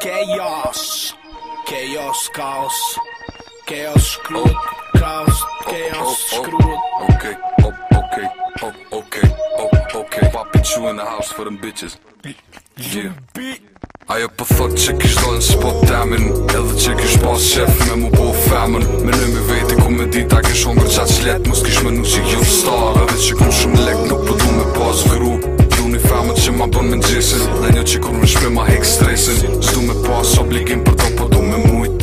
Chaos Chaos Chaos Chaos Club Chaos Chaos oh, oh. Club Okay oh, okay oh, okay oh, okay okay Pop it in the house for them bitches Yeah Ajo po thot që kish dojnë së po temin Edhe që kish po shef me mu po femen Me në me veti ku me dit a kish ongër qatë që let Mus kish me nusik ju jo star Edhe që kum shumë lek nuk përdu po me pas vëru ma bën me gjesin Dhe një që kur me shpe ma hek stresin Zdu me pas obligim për to po du me mujt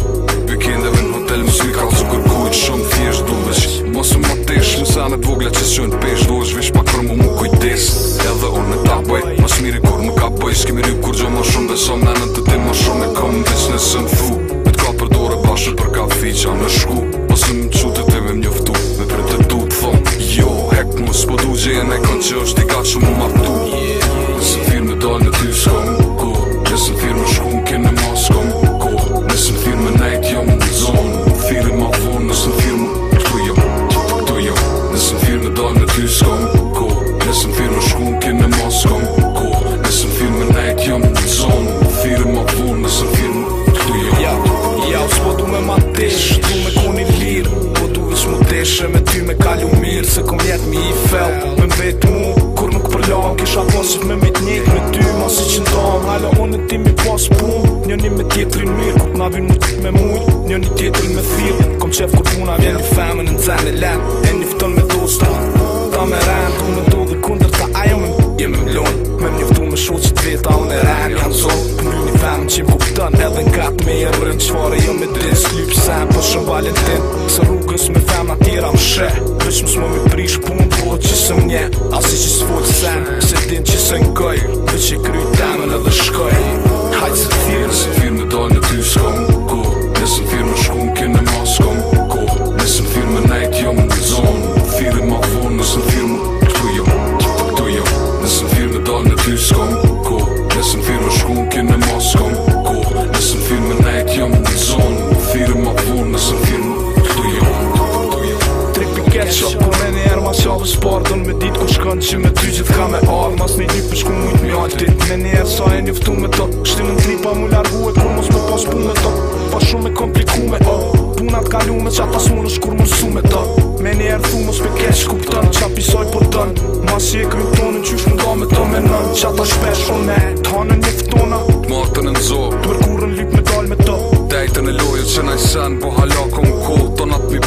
Vikendeve në hotel më s'mi kalë zukur kujt Shumë thjesht du veç Mosë ma tesh më sanet vogla që s'jojnë pesh Do është vish pak për mu mu kujtes Edhe unë me ta bëj Mos miri kur më ka bëj S'kemi ry kur gjo më shumë Dhe som nënën të ti më shumë E kom vic në sën fu Me t'ka për dore bashkët për kafi qa në shku Mos jo, po du e që është ka që shpeshe me ty me kalu mirë Se kom jetë mi i fel Me mbet mu, kur nuk përlon Kisha posit me mit njit Me ty ma si që ndon Halo, unë e ti mi pos pu Një një me tjetërin mirë Kut na vinë mu tjetë me mujt Një një tjetërin me thilë Kom qef kur puna vjenë Femën në zemë e lem E një fëton me dhust Ta, me rem Kur në do dhe kunder ta ajo me Jem me mlon Me më njëftu me shu që të vetë Alën e rem Jam zon Një një femën që ku Edhe nga të me jërën Qëfare jo me dres Lypë Po shëmë valet dhe rrugës me fem Në tjera më shë Për po që më s'moj me prishë Pumë të oqësëm nje A s'i që s'vojtë sen S'e din që s'en kaj Në që kryta që me ty ka me arë Mas një një shku mujt mi altit Me një e sa e njëftu me të Shtim në pa mu larguet Kur mos me pas pun me të Pa shumë e kompliku me të Punat kalu me qa pas është kur mërsu me të Me një e rëthu mos pe kesh kupton Qa pisoj po tën Mas i e kryu tonën që shmë nga me të me nën Qa ta shpesh o me Tanën një ftona Martën e nëzor Tërkurën lyp me dal me të Dejtën e lojë që nëjsen Bo po halakon ko Tonat mi